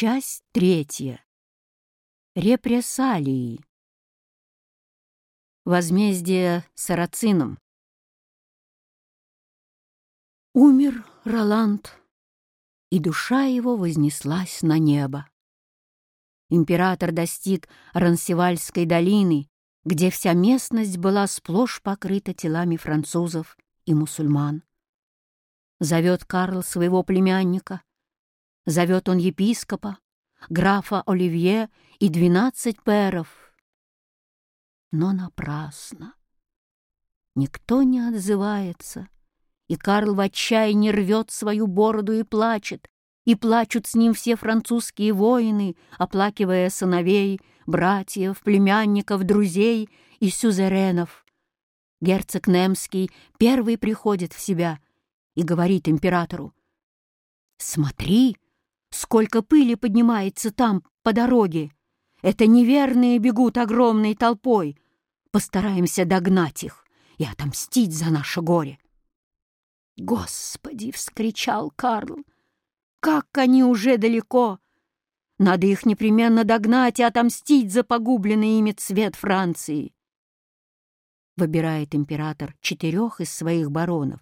Часть третья. Репрессалии. Возмездие сарацинам. Умер Роланд, и душа его вознеслась на небо. Император достиг Рансевальской долины, где вся местность была сплошь покрыта телами французов и мусульман. Зовет Карл своего племянника, зовет он епископа, графа Оливье и двенадцать пэров. Но напрасно. Никто не отзывается, и Карл в отчаянии рвет свою бороду и плачет, и плачут с ним все французские воины, оплакивая сыновей, братьев, племянников, друзей и сюзеренов. Герцог Немский первый приходит в себя и говорит императору, «Смотри, сколько пыли поднимается там, по дороге! Это неверные бегут огромной толпой! Постараемся догнать их и отомстить за наше горе!» «Господи!» — вскричал Карл. «Как они уже далеко! Надо их непременно догнать и отомстить за погубленный ими цвет Франции!» Выбирает император четырех из своих баронов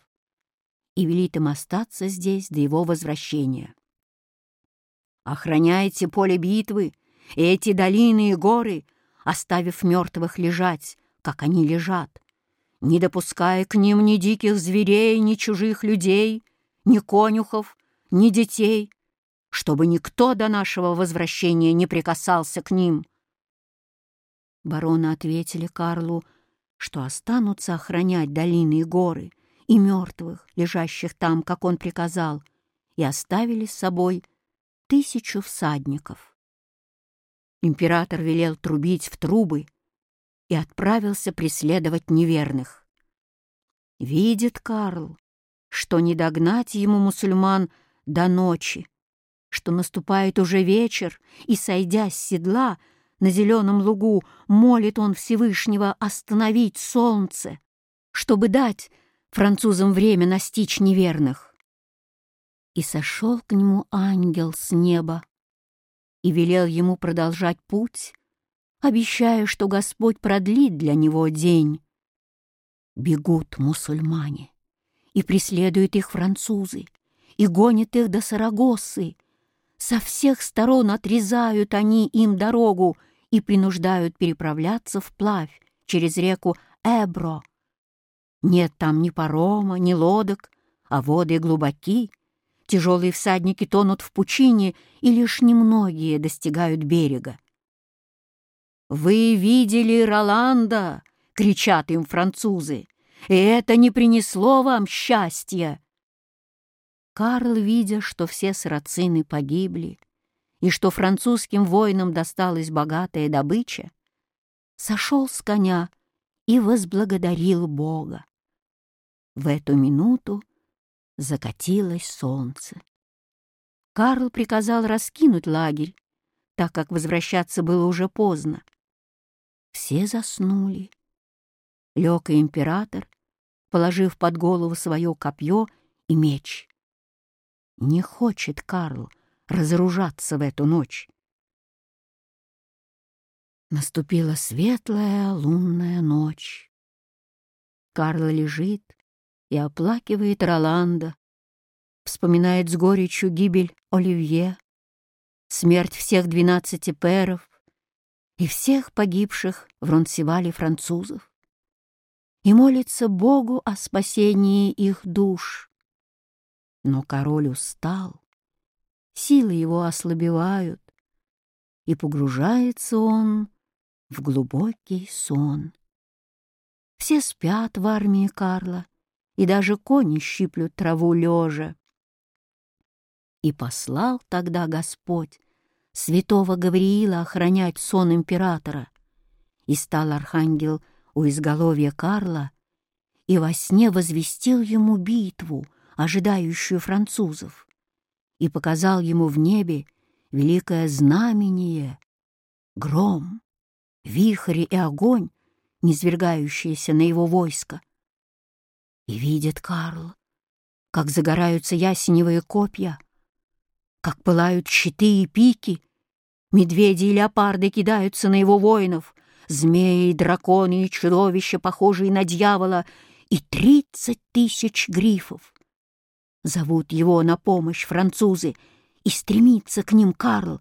и велит им остаться здесь до его возвращения. «Охраняйте поле битвы и эти долины и горы, оставив мертвых лежать, как они лежат, не допуская к ним ни диких зверей, ни чужих людей, ни конюхов, ни детей, чтобы никто до нашего возвращения не прикасался к ним». Бароны ответили Карлу, что останутся охранять долины и горы и мертвых, лежащих там, как он приказал, и оставили с собой тысячу всадников. Император велел трубить в трубы, и отправился преследовать неверных. Видит Карл, что не догнать ему мусульман до ночи, что наступает уже вечер, и, сойдя с седла, на зеленом лугу молит он Всевышнего остановить солнце, чтобы дать французам время настичь неверных. И сошел к нему ангел с неба и велел ему продолжать путь, обещая, что Господь продлит для него день. Бегут мусульмане, и преследуют их французы, и гонят их до Сарагосы. Со всех сторон отрезают они им дорогу и принуждают переправляться вплавь через реку Эбро. Нет там ни парома, ни лодок, а воды глубоки. Тяжелые всадники тонут в пучине, и лишь немногие достигают берега. «Вы видели Роланда!» — кричат им французы. «И это не принесло вам счастья!» Карл, видя, что все сарацины погибли и что французским воинам досталась богатая добыча, сошел с коня и возблагодарил Бога. В эту минуту закатилось солнце. Карл приказал раскинуть лагерь, так как возвращаться было уже поздно. Все заснули. Лег и император, положив под голову свое копье и меч. Не хочет Карл разоружаться в эту ночь. Наступила светлая лунная ночь. Карл лежит и оплакивает Роланда, вспоминает с горечью гибель Оливье, смерть всех двенадцати перов, и всех погибших в Ронсевале французов и молится Богу о спасении их душ. Но король устал, силы его ослабевают, и погружается он в глубокий сон. Все спят в армии Карла, и даже кони щиплют траву лежа. И послал тогда Господь святого Гавриила охранять сон императора. И стал архангел у изголовья Карла и во сне возвестил ему битву, ожидающую французов, и показал ему в небе великое знамение — гром, вихрь и огонь, низвергающиеся на его войско. И видит Карл, как загораются ясеневые копья — как пылают щиты и пики. Медведи и леопарды кидаются на его воинов, змеи, драконы и чудовища, похожие на дьявола, и тридцать тысяч грифов. Зовут его на помощь французы, и стремится к ним Карл.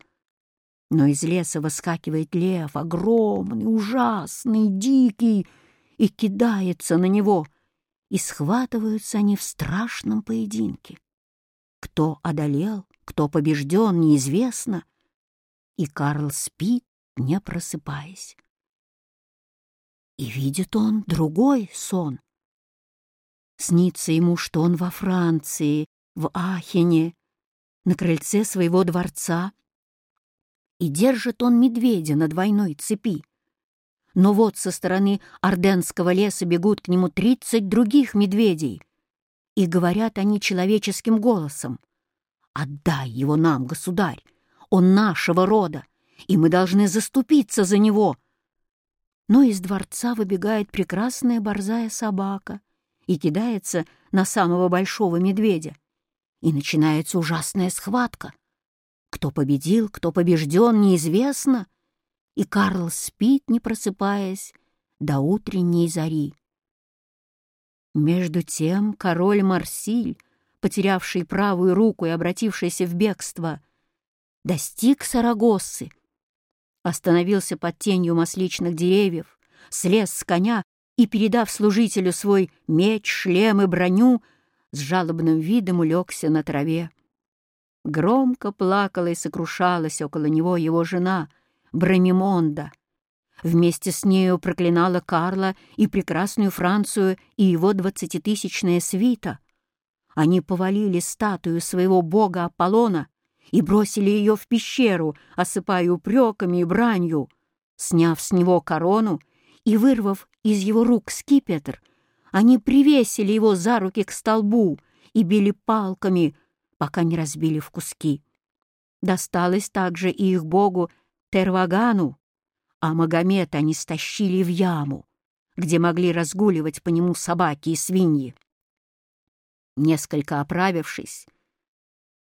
Но из леса выскакивает лев, огромный, ужасный, дикий, и кидается на него, и схватываются они в страшном поединке. Кто одолел, кто побежден, неизвестно, и Карл спит, не просыпаясь. И видит он другой сон. Снится ему, что он во Франции, в Ахене, на крыльце своего дворца, и держит он медведя на двойной цепи. Но вот со стороны Орденского леса бегут к нему тридцать других медведей, и говорят они человеческим голосом. «Отдай его нам, государь! Он нашего рода, и мы должны заступиться за него!» Но из дворца выбегает прекрасная борзая собака и кидается на самого большого медведя. И начинается ужасная схватка. Кто победил, кто побежден, неизвестно. И Карл спит, не просыпаясь, до утренней зари. Между тем король Марсиль, потерявший правую руку и обратившийся в бегство, достиг Сарагоссы, остановился под тенью масличных деревьев, слез с коня и, передав служителю свой меч, шлем и броню, с жалобным видом улегся на траве. Громко плакала и сокрушалась около него его жена, Брамимонда. Вместе с нею проклинала Карла и прекрасную Францию и его двадцатитысячная свита. Они повалили статую своего бога Аполлона и бросили ее в пещеру, осыпая упреками и бранью. Сняв с него корону и вырвав из его рук скипетр, они привесили его за руки к столбу и били палками, пока не разбили в куски. Досталось также и их богу Тервагану, а Магомед они стащили в яму, где могли разгуливать по нему собаки и свиньи. Несколько оправившись,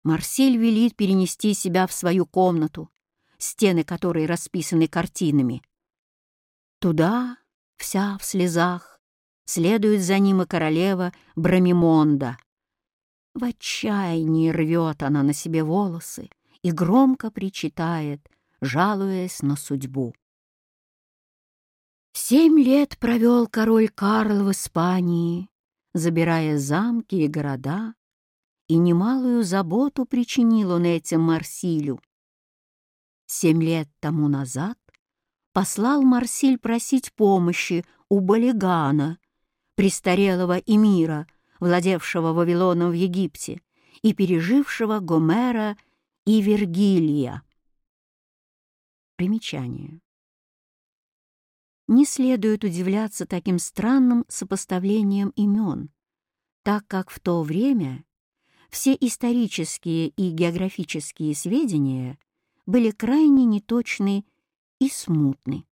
Марсель велит перенести себя в свою комнату, стены которой расписаны картинами. Туда, вся в слезах, следует за ним и королева Брамимонда. В отчаянии рвет она на себе волосы и громко причитает, жалуясь на судьбу. Семь лет провел король Карл в Испании, забирая замки и города, и немалую заботу причинил он этим Марсилю. Семь лет тому назад послал Марсиль просить помощи у Балигана, престарелого эмира, владевшего Вавилоном в Египте и пережившего Гомера и Вергилия. Примечание. Не следует удивляться таким странным сопоставлением имен, так как в то время все исторические и географические сведения были крайне неточны и смутны.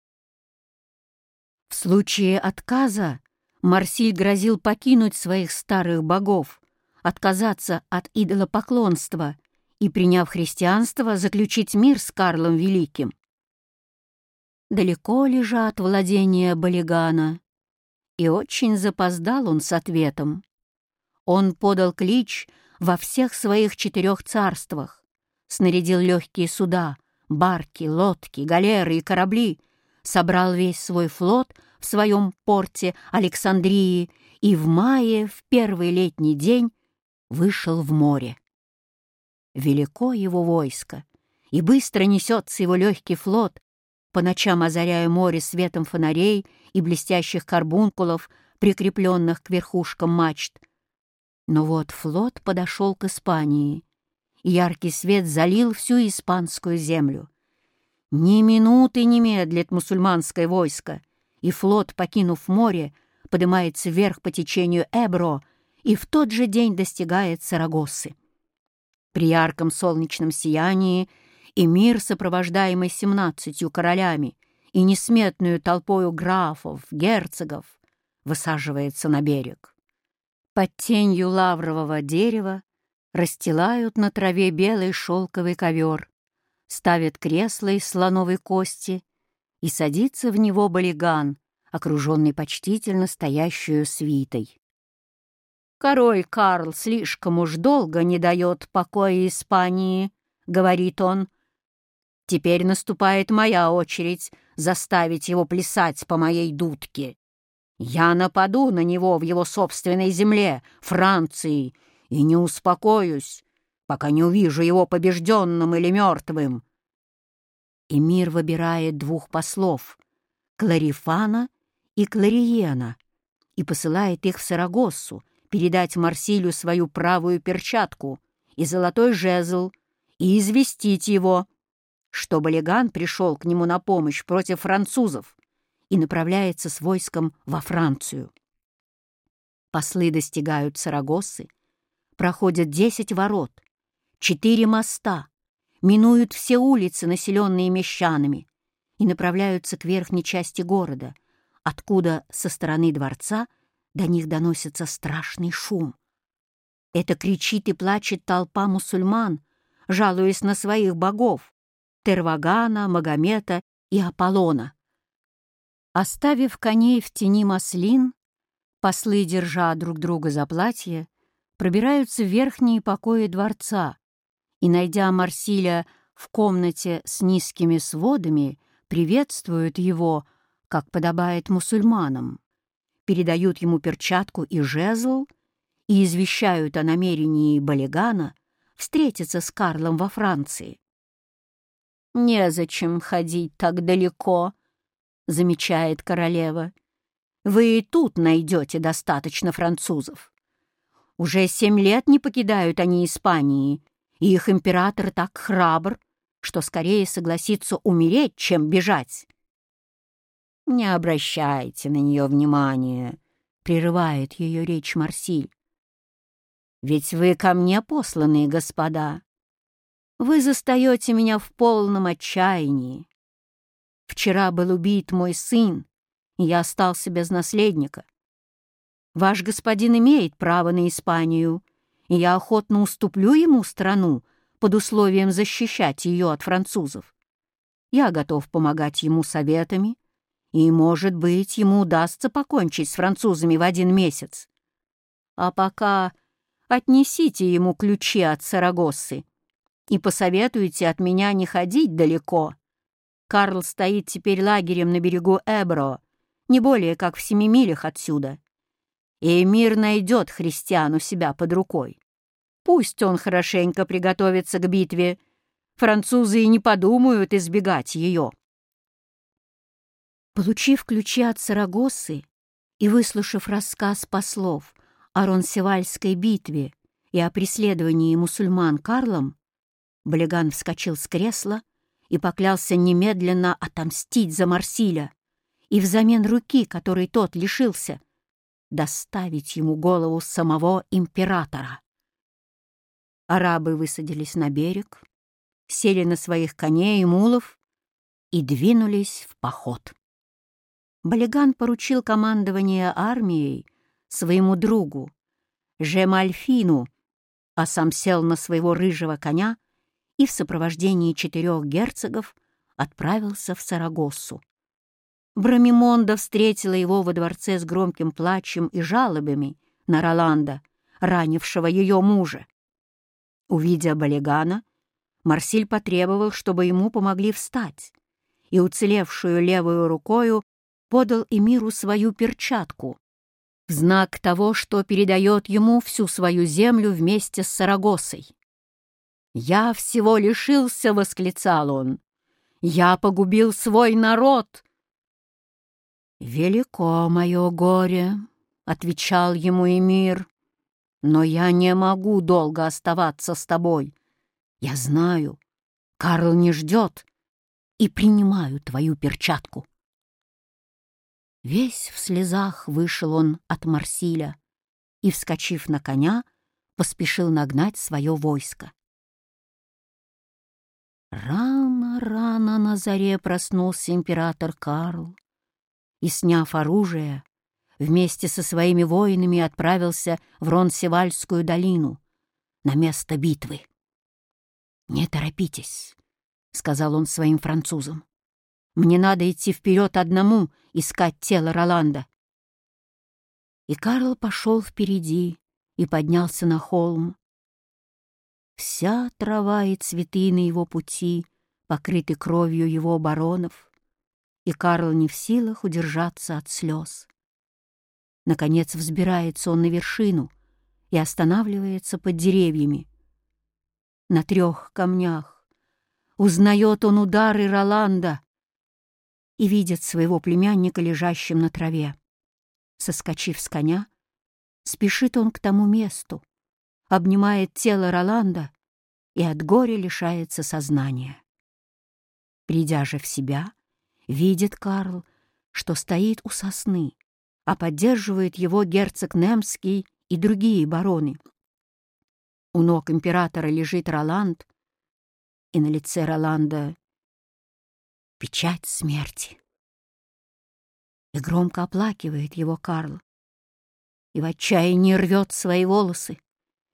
В случае отказа Марсиль грозил покинуть своих старых богов, отказаться от идолопоклонства и, приняв христианство, заключить мир с Карлом Великим. Далеко лежат владения Балигана, и очень запоздал он с ответом. Он подал клич во всех своих четырех царствах, снарядил легкие суда, барки, лодки, галеры и корабли, собрал весь свой флот в своем порте Александрии и в мае, в первый летний день, вышел в море. Велико его войско, и быстро несется его легкий флот, по ночам озаряя море светом фонарей и блестящих карбункулов, прикрепленных к верхушкам мачт, но вот флот подошел к Испании, и яркий свет залил всю испанскую землю. Ни минуты не медлит мусульманское войско, и флот, покинув море, поднимается вверх по течению Эбро и в тот же день достигает Сарагосы. При ярком солнечном сиянии эмир, сопровождаемый семнадцатью королями и несметную толпою графов, герцогов, высаживается на берег. Под тенью лаврового дерева расстилают на траве белый шелковый ковер, ставят кресло из слоновой кости, и садится в него балиган, окруженный почтительно стоящую свитой. «Король Карл слишком уж долго не дает покоя Испании», — говорит он. «Теперь наступает моя очередь заставить его плясать по моей дудке. Я нападу на него в его собственной земле, Франции, и не успокоюсь, пока не увижу его побежденным или мертвым. Эмир выбирает двух послов — Кларифана и Клариена, и посылает их в Сарагоссу передать Марсилю свою правую перчатку и золотой жезл и известить его, что Балиган пришел к нему на помощь против французов и направляется с войском во Францию. Послы достигают Сарагоссы, проходят десять ворот, четыре моста, минуют все улицы, населенные мещанами, и направляются к верхней части города, откуда со стороны дворца до них доносится страшный шум. Это кричит и плачет толпа мусульман, жалуясь на своих богов — Тервагана, Магомета и Аполлона. Оставив коней в тени маслин, послы, держа друг друга за платье, пробираются в верхние покои дворца, и, найдя Марсиля в комнате с низкими сводами, приветствуют его, как подобает мусульманам, передают ему перчатку и жезл и извещают о намерении Балигана встретиться с Карлом во Франции. «Незачем ходить так далеко», — замечает королева. «Вы и тут найдете достаточно французов. Уже семь лет не покидают они Испании, и их император так храбр, что скорее согласится умереть, чем бежать. «Не обращайте на нее внимания», — прерывает ее речь Марсиль. «Ведь вы ко мне посланные, господа. Вы застаете меня в полном отчаянии. Вчера был убит мой сын, и я остался без наследника. Ваш господин имеет право на Испанию, и я охотно уступлю ему страну под условием защищать ее от французов. Я готов помогать ему советами, и, может быть, ему удастся покончить с французами в один месяц. А пока отнесите ему ключи от Сарагоссы и посоветуйте от меня не ходить далеко. Карл стоит теперь лагерем на берегу Эбро, не более как в семи милях отсюда и мир найдет христиан у себя под рукой. Пусть он хорошенько приготовится к битве. Французы и не подумают избегать ее. Получив ключи от Сарагосы и выслушав рассказ послов о Ронсевальской битве и о преследовании мусульман Карлом, Блеган вскочил с кресла и поклялся немедленно отомстить за Марсиля и взамен руки, которой тот лишился, доставить ему голову самого императора. Арабы высадились на берег, сели на своих коней и мулов и двинулись в поход. Балиган поручил командование армией своему другу, Жемальфину, а сам сел на своего рыжего коня и в сопровождении четырех герцогов отправился в Сарагоссу. Брамимонда встретила его во дворце с громким плачем и жалобами на Роланда, ранившего ее мужа. Увидя Балигана, Марсиль потребовал, чтобы ему помогли встать, и уцелевшую левую рукою подал Эмиру свою перчатку, в знак того, что передает ему всю свою землю вместе с Сарагосой. «Я всего лишился!» — восклицал он. «Я погубил свой народ!» «Велико мое горе», — отвечал ему Эмир, «но я не могу долго оставаться с тобой. Я знаю, Карл не ждет, и принимаю твою перчатку». Весь в слезах вышел он от Марсиля и, вскочив на коня, поспешил нагнать свое войско. Рано-рано на заре проснулся император Карл и, сняв оружие, вместе со своими воинами отправился в Ронсевальскую долину, на место битвы. «Не торопитесь», — сказал он своим французам. «Мне надо идти вперед одному, искать тело Роланда». И Карл пошел впереди и поднялся на холм. Вся трава и цветы на его пути покрыты кровью его баронов, и Карл не в силах удержаться от слез. Наконец взбирается он на вершину и останавливается под деревьями. На трех камнях узнает он удары Роланда и видит своего племянника, лежащим на траве. Соскочив с коня, спешит он к тому месту, обнимает тело Роланда и от горя лишается сознания. Придя же в себя, видит Карл, что стоит у сосны, а поддерживает его герцог Немский и другие бароны. У ног императора лежит Роланд, и на лице Роланда печать смерти. И громко оплакивает его Карл, и в отчаянии рвет свои волосы,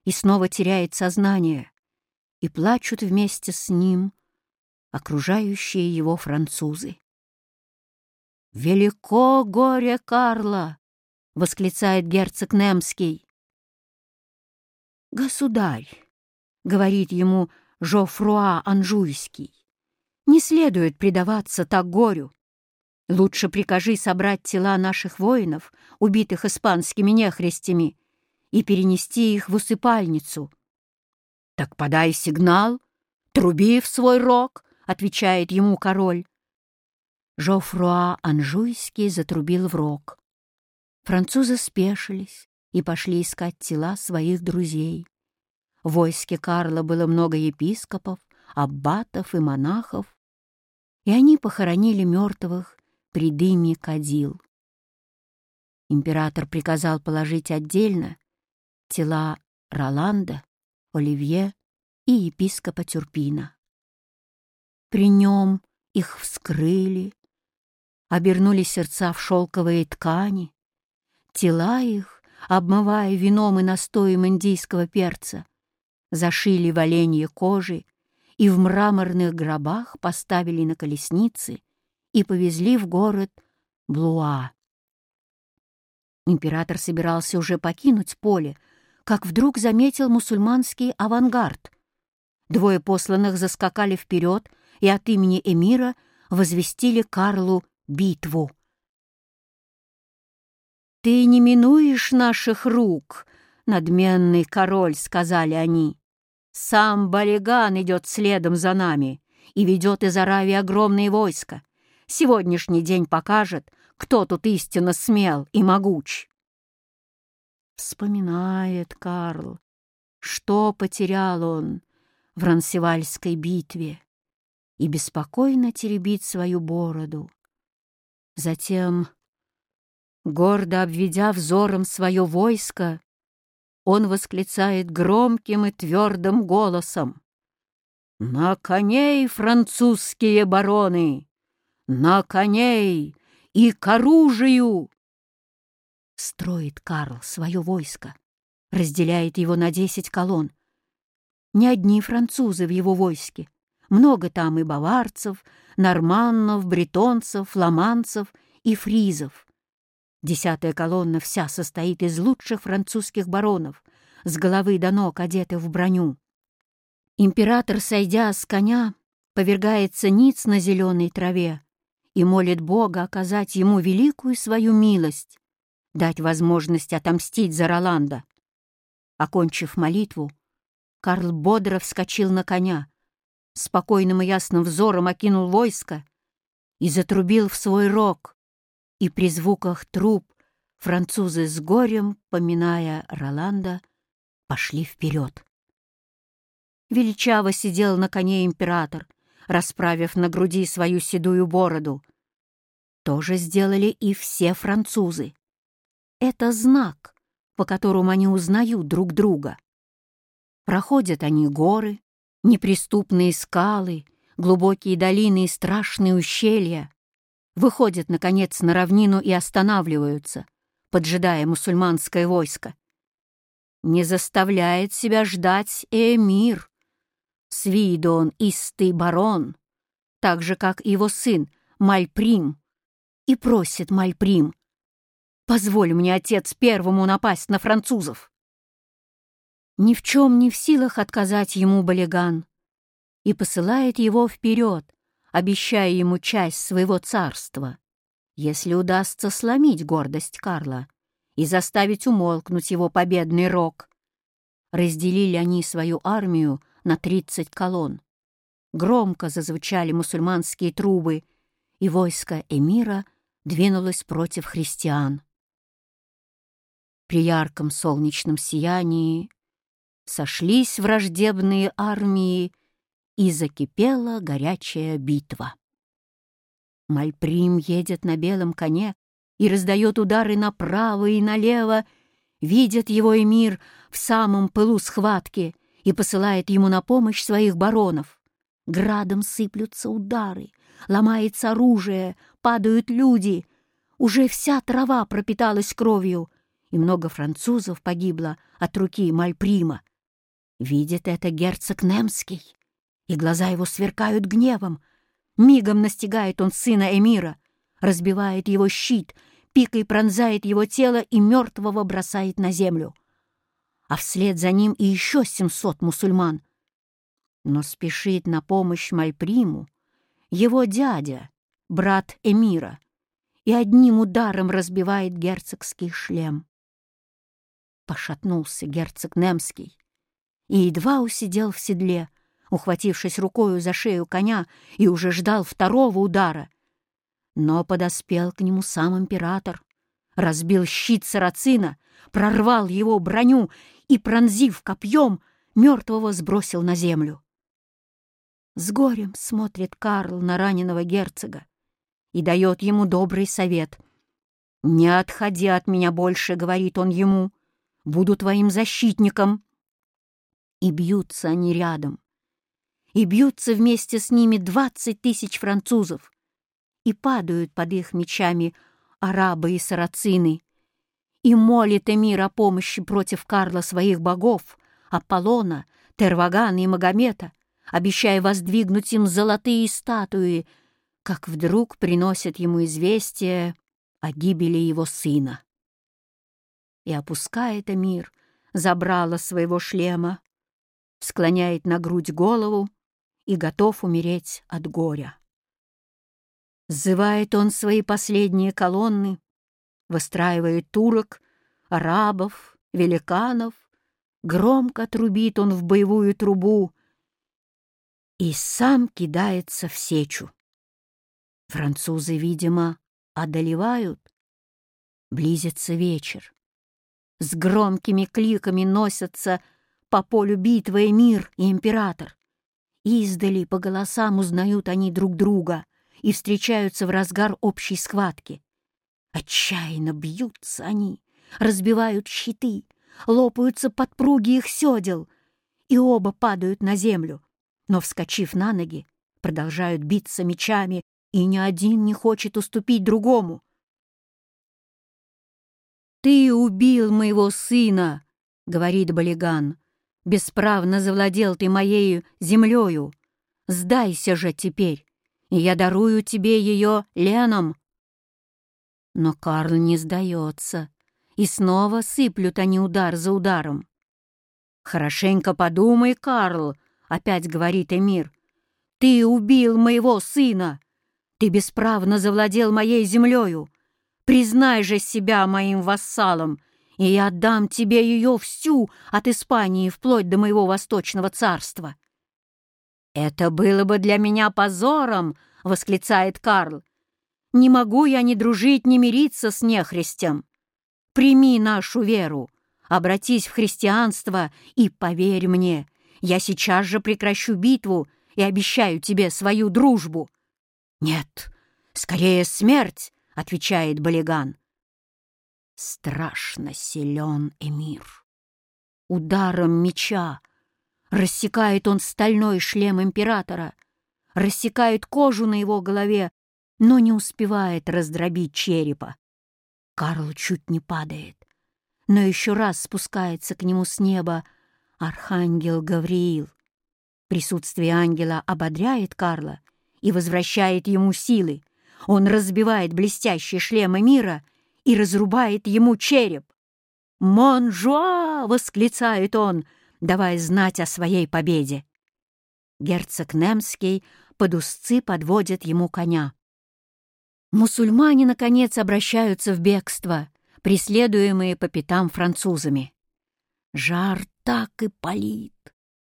и снова теряет сознание, и плачут вместе с ним окружающие его французы. «Велико горе Карла!» — восклицает герцог Немский. «Государь!» — говорит ему Жофруа Анжуйский. «Не следует предаваться так горю. Лучше прикажи собрать тела наших воинов, убитых испанскими нехристями, и перенести их в усыпальницу». «Так подай сигнал, труби в свой рог», — отвечает ему король. Жофруа Анжуйский затрубил в рог. Французы спешились и пошли искать тела своих друзей. В войске Карла было много епископов, аббатов и монахов, и они похоронили мертвых при дыме кадил. Император приказал положить отдельно тела Роланда, Оливье и епископа Тюрпина. При нем их вскрыли, обернули сердца в шелковые ткани, тела их, обмывая вином и настоем индийского перца, зашили в оленье кожи и в мраморных гробах поставили на колесницы и повезли в город Блуа. Император собирался уже покинуть поле, как вдруг заметил мусульманский авангард. Двое посланных заскакали вперед и от имени эмира возвестили Карлу битву. «Ты не минуешь наших рук, надменный король», — сказали они. «Сам Балиган идет следом за нами и ведет из Аравии огромные войска. Сегодняшний день покажет, кто тут истинно смел и могуч». Вспоминает Карл, что потерял он в Рансевальской битве и беспокойно теребит свою бороду. Затем, гордо обведя взором свое войско, он восклицает громким и твердым голосом. «На коней, французские бароны! На коней и к оружию!» Строит Карл свое войско, разделяет его на десять колонн. Не одни французы в его войске, много там и баварцев, норманнов, бретонцев, фламандцев и фризов. Десятая колонна вся состоит из лучших французских баронов, с головы до ног одетых в броню. Император, сойдя с коня, повергается ниц на зеленой траве и молит Бога оказать ему великую свою милость, дать возможность отомстить за Роланда. Окончив молитву, Карл бодро вскочил на коня, спокойным и ясным взором окинул войско и затрубил в свой рог, и при звуках труб французы с горем, поминая Роланда, пошли вперед. Величаво сидел на коне император, расправив на груди свою седую бороду. То же сделали и все французы. Это знак, по которому они узнают друг друга. Проходят они горы, Неприступные скалы, глубокие долины и страшные ущелья выходят, наконец, на равнину и останавливаются, поджидая мусульманское войско. Не заставляет себя ждать эмир. С виду он истый барон, так же, как его сын Мальприм, и просит Мальприм, «Позволь мне, отец, первому напасть на французов». Ни в чем не в силах отказать ему Балиган и посылает его вперед, обещая ему часть своего царства, если удастся сломить гордость Карла и заставить умолкнуть его победный рог. Разделили они свою армию на тридцать колонн. Громко зазвучали мусульманские трубы, и войско эмира двинулось против христиан. При ярком солнечном сиянии сошлись враждебные армии, и закипела горячая битва. Мальприм едет на белом коне и раздает удары направо и налево, видит его эмир в самом пылу схватки и посылает ему на помощь своих баронов. Градом сыплются удары, ломается оружие, падают люди. Уже вся трава пропиталась кровью, и много французов погибло от руки Мальприма. Видит это герцог Немский, и глаза его сверкают гневом. Мигом настигает он сына Эмира, разбивает его щит, пикой пронзает его тело и мертвого бросает на землю. А вслед за ним и еще семьсот мусульман. Но спешит на помощь Мальприму его дядя, брат Эмира, и одним ударом разбивает герцогский шлем. Пошатнулся герцог Немский, и едва усидел в седле, ухватившись рукою за шею коня, и уже ждал второго удара. Но подоспел к нему сам император, разбил щит сарацина, прорвал его броню и, пронзив копьем, мертвого сбросил на землю. С горем смотрит Карл на раненого герцога и дает ему добрый совет. «Не отходи от меня больше», — говорит он ему, — «буду твоим защитником». И бьются они рядом. И бьются вместе с ними двадцать тысяч французов. И падают под их мечами арабы и сарацины. И молит Эмир о помощи против Карла своих богов, Аполлона, Тервагана и Магомета, обещая воздвигнуть им золотые статуи, как вдруг приносят ему известие о гибели его сына. И опускает Эмир забрало своего шлема, склоняет на грудь голову и готов умереть от горя. Зывает он свои последние колонны, выстраивает турок, арабов, великанов, громко трубит он в боевую трубу и сам кидается в сечу. Французы, видимо, одолевают. Близится вечер. С громкими кликами носятся по полю битвы мир и император. Издали по голосам узнают они друг друга и встречаются в разгар общей схватки. Отчаянно бьются они, разбивают щиты, лопаются подпруги их седел, и оба падают на землю, но, вскочив на ноги, продолжают биться мечами, и ни один не хочет уступить другому. «Ты убил моего сына!» — говорит Балиган. Бесправно завладел ты моею землею. Сдайся же теперь, и я дарую тебе ее Леном. Но Карл не сдается, и снова сыплют они удар за ударом. «Хорошенько подумай, Карл», — опять говорит Эмир. «Ты убил моего сына! Ты бесправно завладел моей землею! Признай же себя моим вассалом и я отдам тебе ее всю от Испании вплоть до моего восточного царства». «Это было бы для меня позором!» — восклицает Карл. «Не могу я ни дружить, ни мириться с нехристем. Прими нашу веру, обратись в христианство и поверь мне, я сейчас же прекращу битву и обещаю тебе свою дружбу». «Нет, скорее смерть!» — отвечает Балиган. Страшно силен Эмир. Ударом меча рассекает он стальной шлем императора, рассекает кожу на его голове, но не успевает раздробить черепа. Карл чуть не падает. но еще раз спускается к нему с неба архангел Гавриил. Присутствие ангела ободряет Карла и возвращает ему силы. Он разбивает блестящие шлемы мира и разрубает ему череп. «Монжуа!» — восклицает он, давая знать о своей победе. Герцог Немский под узцы подводит ему коня. Мусульмане, наконец, обращаются в бегство, преследуемые по пятам французами. Жар так и палит.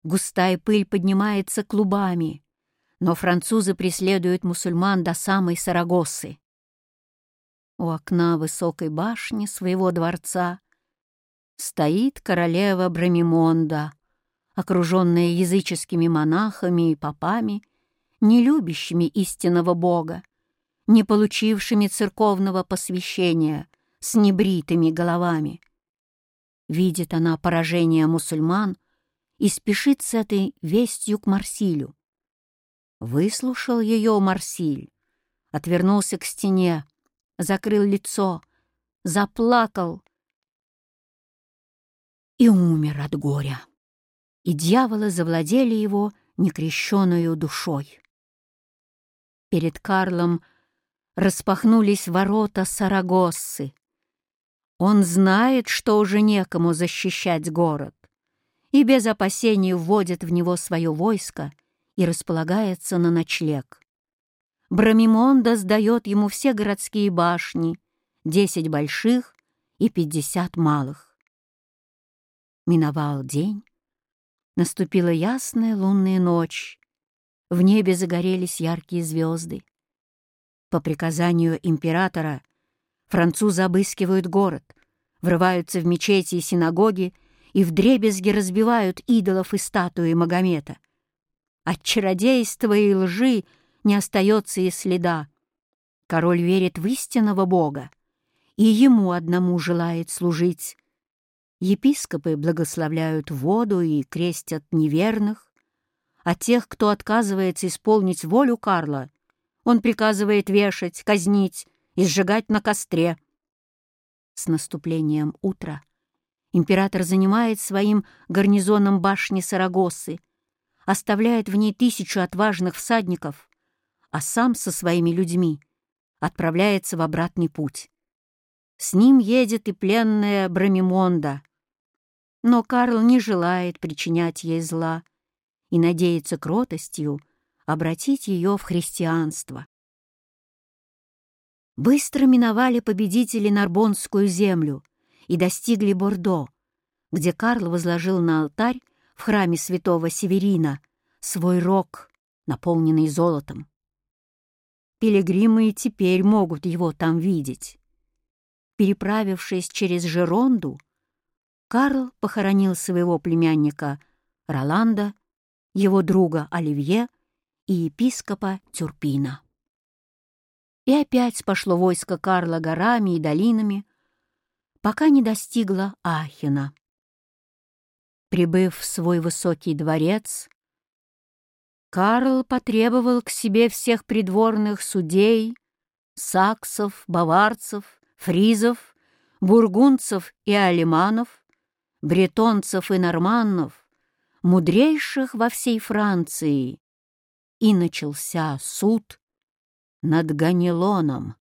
Густая пыль поднимается клубами, но французы преследуют мусульман до самой Сарагосы. У окна высокой башни своего дворца стоит королева Брамимонда, окруженная языческими монахами и попами, не любящими истинного Бога, не получившими церковного посвящения, с небритыми головами. Видит она поражение мусульман и спешит с этой вестью к Марсилю. Выслушал ее Марсиль, отвернулся к стене, закрыл лицо, заплакал и умер от горя. И дьяволы завладели его некрещенную душой. Перед Карлом распахнулись ворота Сарагоссы. Он знает, что уже некому защищать город, и без опасений вводит в него свое войско и располагается на ночлег. Брамимонда сдает ему все городские башни, десять больших и пятьдесят малых. Миновал день, наступила ясная лунная ночь, в небе загорелись яркие звезды. По приказанию императора французы обыскивают город, врываются в мечети и синагоги и вдребезги разбивают идолов и статуи Магомета. От чародейства и лжи не остается и следа. Король верит в истинного Бога и ему одному желает служить. Епископы благословляют воду и крестят неверных, а тех, кто отказывается исполнить волю Карла, он приказывает вешать, казнить и сжигать на костре. С наступлением утра император занимает своим гарнизоном башни Сарагосы, оставляет в ней тысячу отважных всадников, а сам со своими людьми отправляется в обратный путь. С ним едет и пленная Брамимонда. Но Карл не желает причинять ей зла и надеется кротостью обратить ее в христианство. Быстро миновали победители Нарбонскую землю и достигли Бордо, где Карл возложил на алтарь в храме святого Северина свой рог, наполненный золотом. Пилигримы и теперь могут его там видеть. Переправившись через Жеронду, Карл похоронил своего племянника Роланда, его друга Оливье и епископа Тюрпина. И опять пошло войско Карла горами и долинами, пока не достигло Ахина. Прибыв в свой высокий дворец, Карл потребовал к себе всех придворных судей, саксов, баварцев, фризов, бургунцев и алиманов, бретонцев и норманнов, мудрейших во всей Франции, и начался суд над Ганилоном.